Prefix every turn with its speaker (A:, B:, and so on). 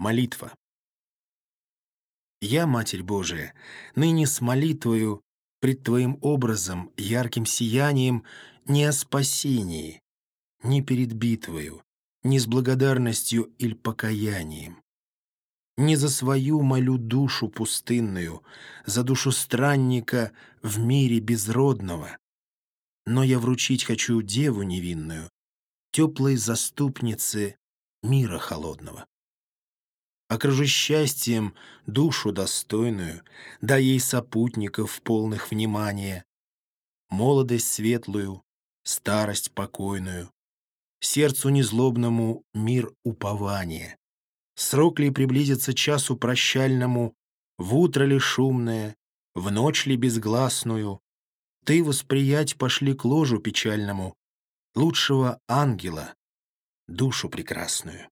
A: Молитва. Я, Матерь Божия, ныне с молитвою пред Твоим образом, ярким сиянием, не о спасении, не перед битвою, не с благодарностью или покаянием. Не за свою молю душу пустынную, за душу странника в мире безродного, но я вручить хочу деву невинную, теплой заступнице мира холодного окружи счастьем душу достойную, дай ей сопутников полных внимания, молодость светлую, старость покойную, сердцу незлобному мир упования. Срок ли приблизится часу прощальному, в утро ли шумное, в ночь ли безгласную, ты восприять пошли к ложу печальному, лучшего ангела, душу прекрасную.